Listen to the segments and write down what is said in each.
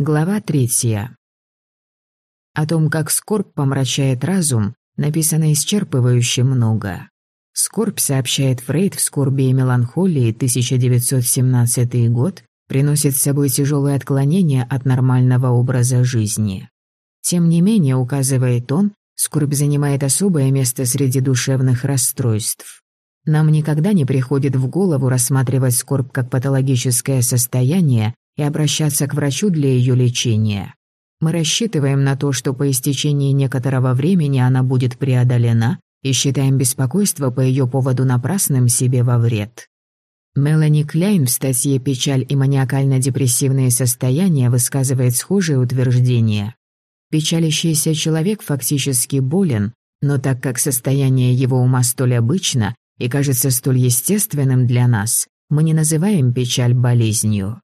Глава третья. О том, как скорбь помрачает разум, написано исчерпывающе много. Скорбь, сообщает Фрейд в «Скорби и меланхолии» 1917 год, приносит с собой тяжелые отклонения от нормального образа жизни. Тем не менее, указывает он, скорбь занимает особое место среди душевных расстройств. Нам никогда не приходит в голову рассматривать скорбь как патологическое состояние и обращаться к врачу для ее лечения. Мы рассчитываем на то, что по истечении некоторого времени она будет преодолена, и считаем беспокойство по ее поводу напрасным себе во вред. Мелани Кляйн в статье «Печаль и маниакально-депрессивные состояния» высказывает схожее утверждение. Печалящийся человек фактически болен, но так как состояние его ума столь обычно и кажется столь естественным для нас, мы не называем печаль болезнью.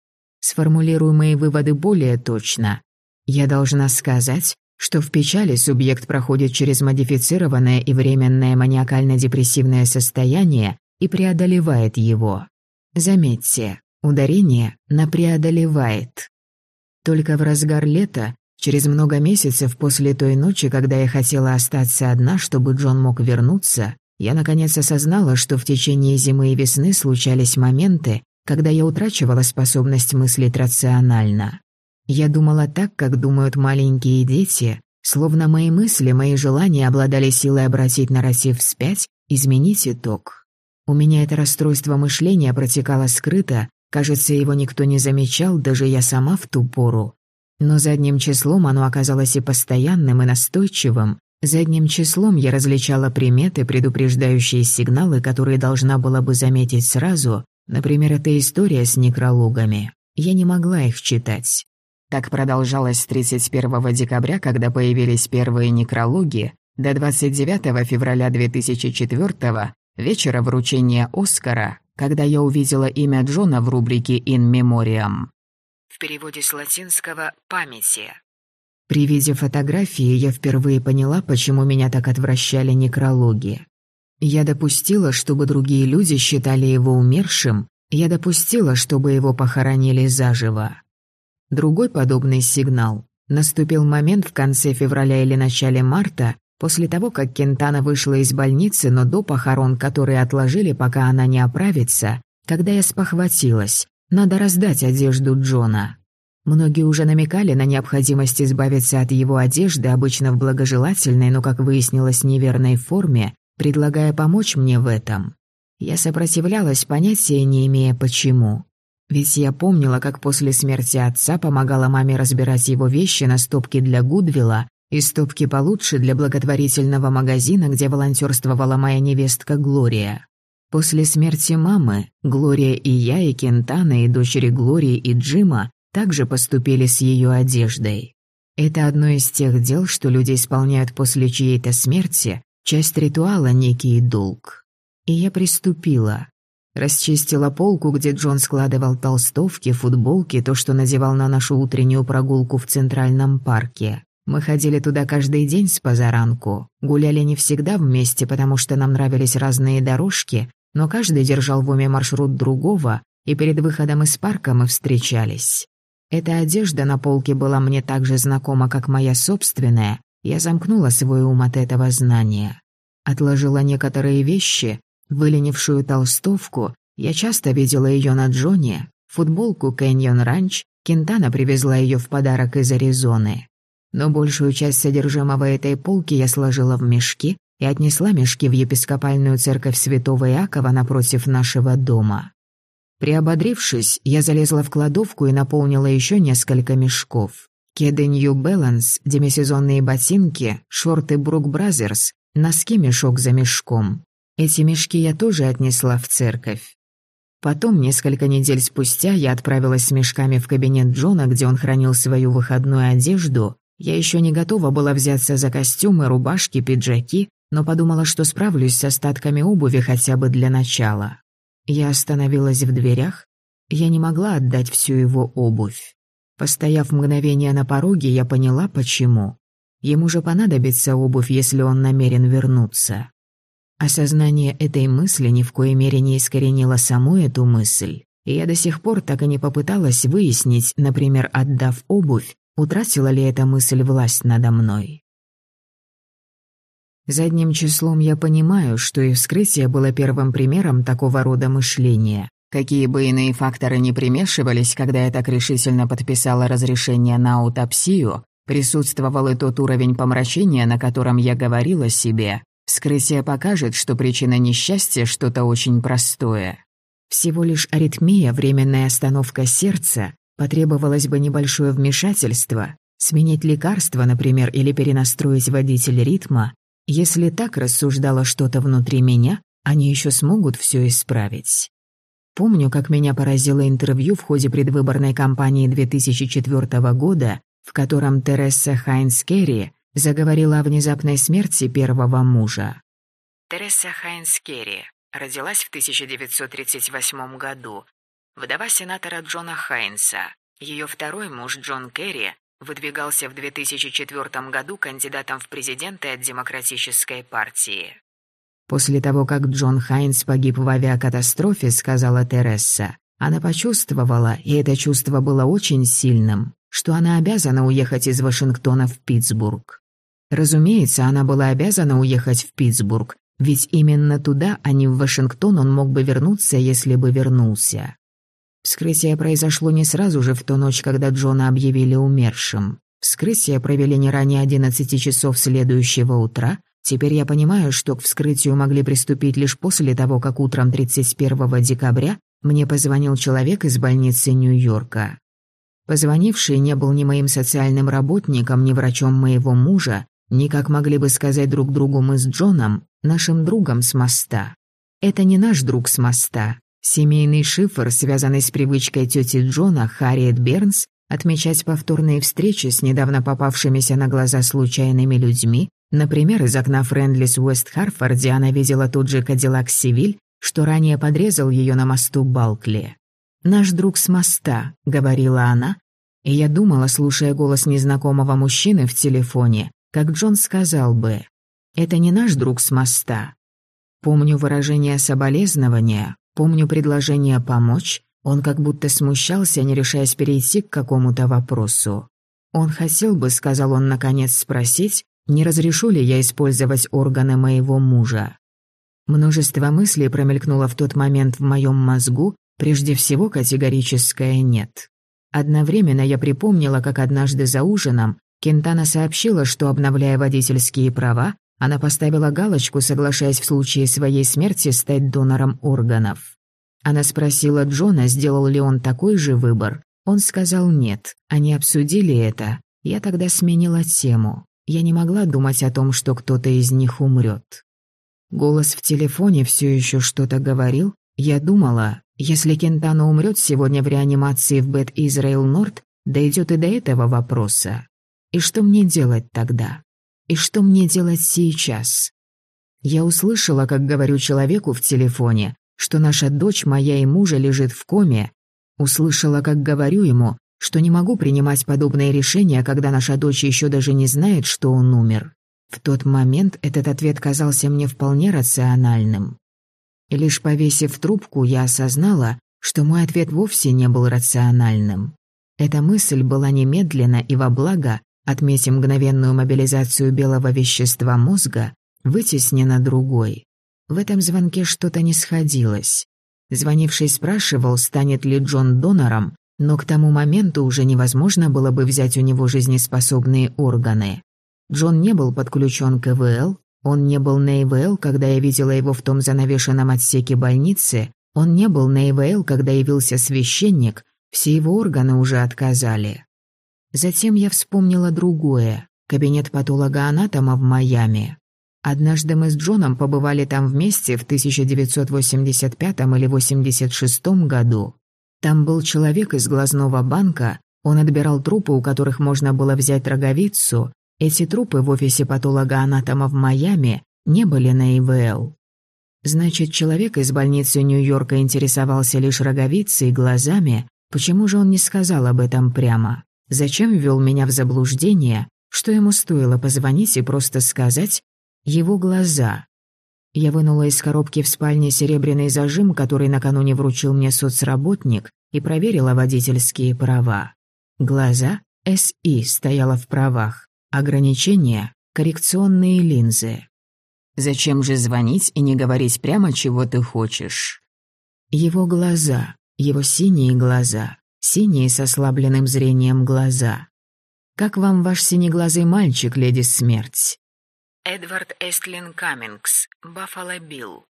Сформулирую мои выводы более точно. Я должна сказать, что в печали субъект проходит через модифицированное и временное маниакально-депрессивное состояние и преодолевает его. Заметьте, ударение на «преодолевает». Только в разгар лета, через много месяцев после той ночи, когда я хотела остаться одна, чтобы Джон мог вернуться, я наконец осознала, что в течение зимы и весны случались моменты, когда я утрачивала способность мыслить рационально. Я думала так, как думают маленькие дети, словно мои мысли, мои желания обладали силой обратить нарратив вспять, изменить итог. У меня это расстройство мышления протекало скрыто, кажется, его никто не замечал, даже я сама в ту пору. Но задним числом оно оказалось и постоянным, и настойчивым. Задним числом я различала приметы, предупреждающие сигналы, которые должна была бы заметить сразу, Например, эта история с некрологами. Я не могла их читать. Так продолжалось с 31 декабря, когда появились первые некрологи, до 29 февраля 2004 вечера вручения Оскара, когда я увидела имя Джона в рубрике «In Memoriam». В переводе с латинского «памяти». При виде фотографии я впервые поняла, почему меня так отвращали некрологи. Я допустила, чтобы другие люди считали его умершим, я допустила, чтобы его похоронили заживо. Другой подобный сигнал. Наступил момент в конце февраля или начале марта, после того, как Кентана вышла из больницы, но до похорон, которые отложили, пока она не оправится, когда я спохватилась, надо раздать одежду Джона. Многие уже намекали на необходимость избавиться от его одежды, обычно в благожелательной, но, как выяснилось, неверной форме, предлагая помочь мне в этом. Я сопротивлялась, понятия не имея почему. Ведь я помнила, как после смерти отца помогала маме разбирать его вещи на стопки для Гудвилла и стопки получше для благотворительного магазина, где волонтерствовала моя невестка Глория. После смерти мамы Глория и я, и Кентана, и дочери Глории и Джима также поступили с ее одеждой. Это одно из тех дел, что люди исполняют после чьей-то смерти, Часть ритуала — некий долг. И я приступила. Расчистила полку, где Джон складывал толстовки, футболки, то, что надевал на нашу утреннюю прогулку в Центральном парке. Мы ходили туда каждый день с позаранку. Гуляли не всегда вместе, потому что нам нравились разные дорожки, но каждый держал в уме маршрут другого, и перед выходом из парка мы встречались. Эта одежда на полке была мне так же знакома, как моя собственная, я замкнула свой ум от этого знания. Отложила некоторые вещи, вылинявшую толстовку, я часто видела ее на Джоне, футболку Canyon Ranch, Кинтана привезла ее в подарок из Аризоны. Но большую часть содержимого этой полки я сложила в мешки и отнесла мешки в епископальную церковь святого Иакова напротив нашего дома. Приободрившись, я залезла в кладовку и наполнила еще несколько мешков. Кеды New Balance, демисезонные ботинки, шорты Brooks Brothers, носки мешок за мешком. Эти мешки я тоже отнесла в церковь. Потом, несколько недель спустя, я отправилась с мешками в кабинет Джона, где он хранил свою выходную одежду. Я еще не готова была взяться за костюмы, рубашки, пиджаки, но подумала, что справлюсь с остатками обуви хотя бы для начала. Я остановилась в дверях. Я не могла отдать всю его обувь. Постояв мгновение на пороге, я поняла, почему. Ему же понадобится обувь, если он намерен вернуться. Осознание этой мысли ни в коей мере не искоренило саму эту мысль. и я до сих пор так и не попыталась выяснить, например, отдав обувь, утратила ли эта мысль власть надо мной. Задним числом я понимаю, что и вскрытие было первым примером такого рода мышления. Какие бы иные факторы не примешивались, когда я так решительно подписала разрешение на аутопсию, присутствовал и тот уровень помрачения, на котором я говорила себе. Вскрытие покажет, что причина несчастья что-то очень простое. Всего лишь аритмия, временная остановка сердца, потребовалось бы небольшое вмешательство, сменить лекарство, например, или перенастроить водитель ритма. Если так рассуждало что-то внутри меня, они еще смогут все исправить. Помню, как меня поразило интервью в ходе предвыборной кампании 2004 года, в котором Тереса Хайнс Керри заговорила о внезапной смерти первого мужа. Тереса Хайнс Керри родилась в 1938 году, вдова сенатора Джона Хайнса. Ее второй муж Джон Керри выдвигался в 2004 году кандидатом в президенты от Демократической партии. После того, как Джон Хайнс погиб в авиакатастрофе, сказала Тереса, она почувствовала, и это чувство было очень сильным, что она обязана уехать из Вашингтона в Питтсбург. Разумеется, она была обязана уехать в Питтсбург, ведь именно туда, а не в Вашингтон, он мог бы вернуться, если бы вернулся. Вскрытие произошло не сразу же в ту ночь, когда Джона объявили умершим. Вскрытие провели не ранее 11 часов следующего утра. Теперь я понимаю, что к вскрытию могли приступить лишь после того, как утром 31 декабря мне позвонил человек из больницы Нью-Йорка. Позвонивший не был ни моим социальным работником, ни врачом моего мужа, ни, как могли бы сказать друг другу мы с Джоном, нашим другом с моста. Это не наш друг с моста. Семейный шифр, связанный с привычкой тети Джона, Харриет Бернс, отмечать повторные встречи с недавно попавшимися на глаза случайными людьми, например, из окна Френдлис Уэст Харфорде она видела тот же Кадиллак Сивиль, что ранее подрезал ее на мосту Балкли. «Наш друг с моста», — говорила она, и я думала, слушая голос незнакомого мужчины в телефоне, как Джон сказал бы, «Это не наш друг с моста». Помню выражение соболезнования, помню предложение помочь, он как будто смущался, не решаясь перейти к какому-то вопросу. Он хотел бы, сказал он наконец, спросить, не разрешу ли я использовать органы моего мужа. Множество мыслей промелькнуло в тот момент в моем мозгу, прежде всего категорическое «нет». Одновременно я припомнила, как однажды за ужином Кентана сообщила, что, обновляя водительские права, она поставила галочку, соглашаясь в случае своей смерти стать донором органов. Она спросила Джона, сделал ли он такой же выбор. Он сказал нет. Они обсудили это. Я тогда сменила тему. Я не могла думать о том, что кто-то из них умрет. Голос в телефоне все еще что-то говорил. Я думала, если Кентана умрет сегодня в реанимации в Бет Израил Норд, дойдет и до этого вопроса. И что мне делать тогда? И что мне делать сейчас? Я услышала, как говорю человеку в телефоне, что наша дочь, моя и мужа, лежит в коме. Услышала, как говорю ему, что не могу принимать подобные решения, когда наша дочь еще даже не знает, что он умер. В тот момент этот ответ казался мне вполне рациональным. И лишь повесив трубку, я осознала, что мой ответ вовсе не был рациональным. Эта мысль была немедленно и во благо Отметим мгновенную мобилизацию белого вещества мозга, вытеснена другой. В этом звонке что-то не сходилось. Звонивший спрашивал, станет ли Джон донором, но к тому моменту уже невозможно было бы взять у него жизнеспособные органы. Джон не был подключен к ИВЛ, он не был на ИВЛ, когда я видела его в том занавешенном отсеке больницы, он не был на ИВЛ, когда явился священник, все его органы уже отказали. Затем я вспомнила другое – кабинет патолога-анатома в Майами. Однажды мы с Джоном побывали там вместе в 1985 или 86 году. Там был человек из глазного банка, он отбирал трупы, у которых можно было взять роговицу. Эти трупы в офисе патолога-анатома в Майами не были на ИВЛ. Значит, человек из больницы Нью-Йорка интересовался лишь роговицей и глазами, почему же он не сказал об этом прямо? Зачем ввел меня в заблуждение, что ему стоило позвонить и просто сказать «его глаза». Я вынула из коробки в спальне серебряный зажим, который накануне вручил мне соцработник, и проверила водительские права. Глаза СИ стояла в правах. Ограничения – коррекционные линзы. Зачем же звонить и не говорить прямо, чего ты хочешь? Его глаза, его синие глаза, синие с ослабленным зрением глаза. Как вам ваш синеглазый мальчик, леди Смерть? Эдвард Эстлин Каммингс, Баффало Билл.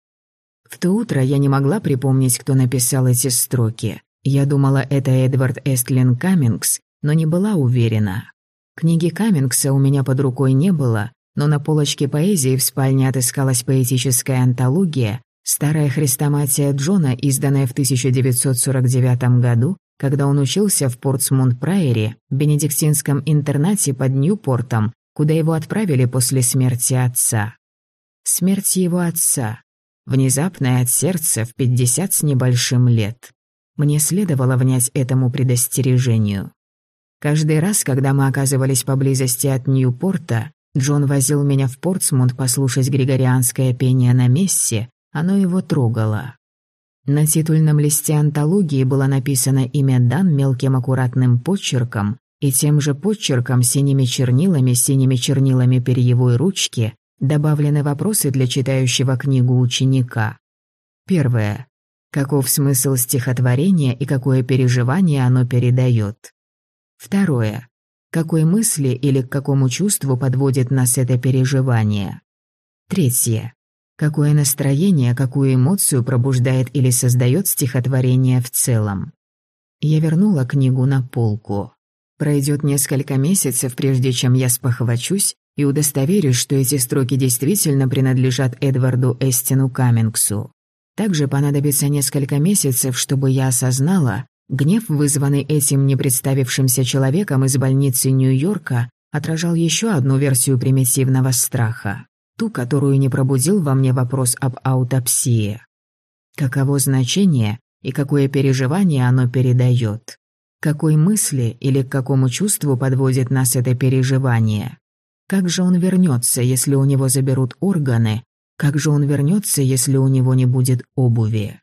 В то утро я не могла припомнить, кто написал эти строки. Я думала, это Эдвард Эстлин Каммингс, но не была уверена. Книги Каммингса у меня под рукой не было, но на полочке поэзии в спальне отыскалась поэтическая антология «Старая хрестоматия Джона», изданная в 1949 году, когда он учился в Портсмунд-Прайере, бенедиктинском интернате под Ньюпортом, куда его отправили после смерти отца. Смерть его отца. Внезапная от сердца в 50 с небольшим лет. Мне следовало внять этому предостережению. Каждый раз, когда мы оказывались поблизости от Ньюпорта, Джон возил меня в Портсмунд послушать григорианское пение на мессе, оно его трогало. На титульном листе антологии было написано имя Дан мелким аккуратным почерком, и тем же почерком синими чернилами, синими чернилами перьевой ручки добавлены вопросы для читающего книгу ученика. Первое. Каков смысл стихотворения и какое переживание оно передает? Второе. Какой мысли или к какому чувству подводит нас это переживание? Третье. Какое настроение, какую эмоцию пробуждает или создает стихотворение в целом? Я вернула книгу на полку. Пройдет несколько месяцев, прежде чем я спохвачусь и удостоверюсь, что эти строки действительно принадлежат Эдварду Эстину Каммингсу. Также понадобится несколько месяцев, чтобы я осознала, Гнев, вызванный этим непредставившимся человеком из больницы Нью-Йорка, отражал еще одну версию примитивного страха, ту, которую не пробудил во мне вопрос об аутопсии. Каково значение и какое переживание оно передает? Какой мысли или к какому чувству подводит нас это переживание? Как же он вернется, если у него заберут органы? Как же он вернется, если у него не будет обуви?